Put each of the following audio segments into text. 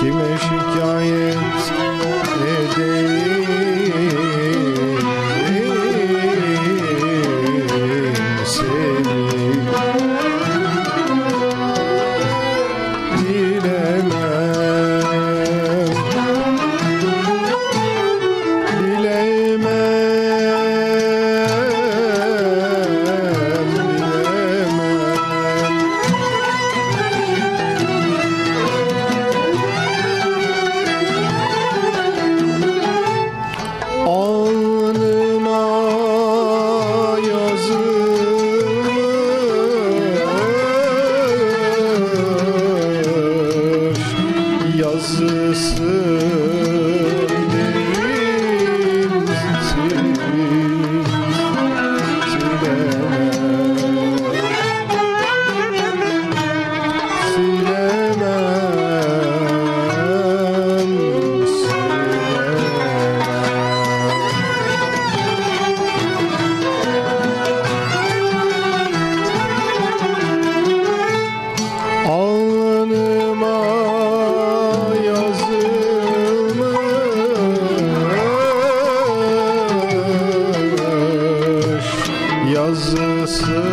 Kime şikayet edeyim? Sen razısın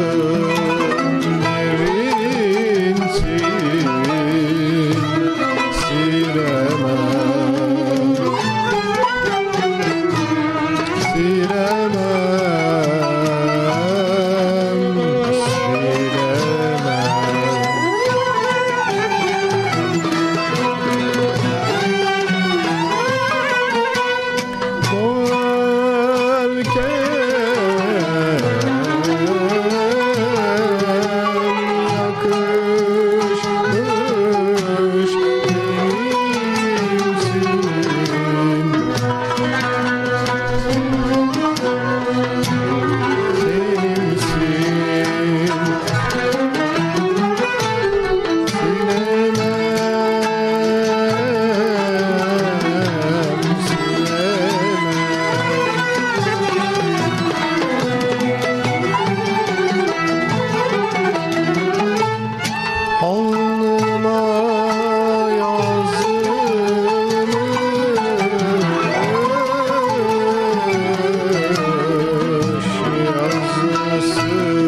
Nasıl